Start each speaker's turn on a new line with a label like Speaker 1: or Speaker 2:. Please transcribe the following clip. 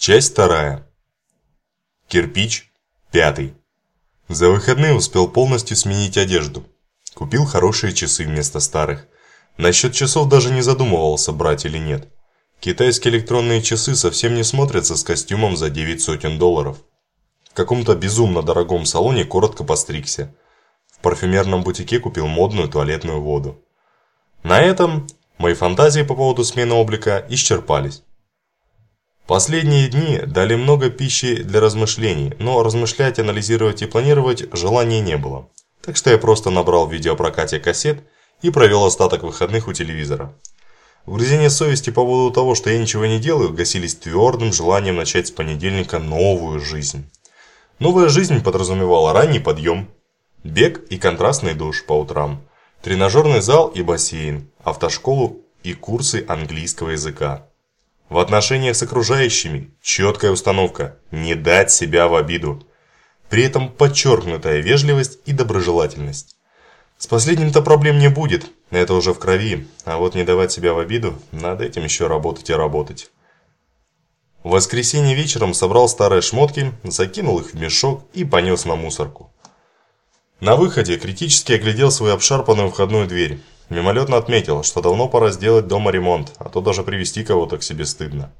Speaker 1: Часть вторая. Кирпич. Пятый. За выходные успел полностью сменить одежду. Купил хорошие часы вместо старых. Насчет часов даже не задумывался, брать или нет. Китайские электронные часы совсем не смотрятся с костюмом за 9 сотен долларов. В каком-то безумно дорогом салоне коротко постригся. В парфюмерном бутике купил модную туалетную воду. На этом мои фантазии по поводу смены облика исчерпались. Последние дни дали много пищи для размышлений, но размышлять, анализировать и планировать желания не было. Так что я просто набрал в видеопрокате кассет и провел остаток выходных у телевизора. Угрызения совести по поводу того, что я ничего не делаю, гасились твердым желанием начать с понедельника новую жизнь. Новая жизнь подразумевала ранний подъем, бег и контрастный душ по утрам, тренажерный зал и бассейн, автошколу и курсы английского языка. В отношениях с окружающими четкая установка – не дать себя в обиду. При этом подчеркнутая вежливость и доброжелательность. С последним-то проблем не будет, это уже в крови, а вот не давать себя в обиду, над этим еще работать и работать. В воскресенье вечером собрал старые шмотки, закинул их в мешок и понес на мусорку. На выходе критически оглядел свою обшарпанную входную дверь. Мимолетно отметил, что давно пора сделать дома ремонт, а то даже привести кого-то к себе стыдно.